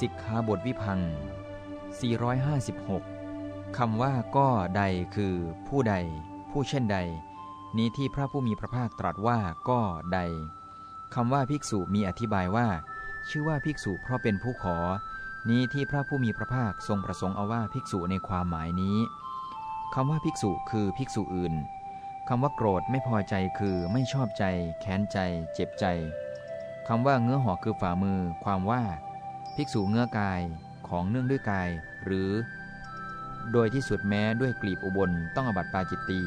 สิกขาบทวิพัง 456 คำว่าก็ใดคือผู้ใด ผู้เช่นใด นี้ที่พระผู้มีพระภาคตรัสว่าก็ใด คำว่าภิกษุมีอธิบายว่า ชื่อว่าภิกษุเพราะเป็นผู้ขอ นี้ที่พระผู้มีพระภาคทรงประสงค์เอาว่าภิกษุในความหมายนี้ คำว่าภิกษุคือภิกษุอื่น คำว่าโกรธไม่พอใจคือไม่ชอบใจ แค้นใจ เจ็บใจ คำว่าเงื้อหอคือฝ่ามือ ความว่า ภิกษุเงื้อกายของเนื่องด้วยกาย หรือ โดยที่สุดแม้ด้วยกลีบอุบลต้องอบัติปาจิตตี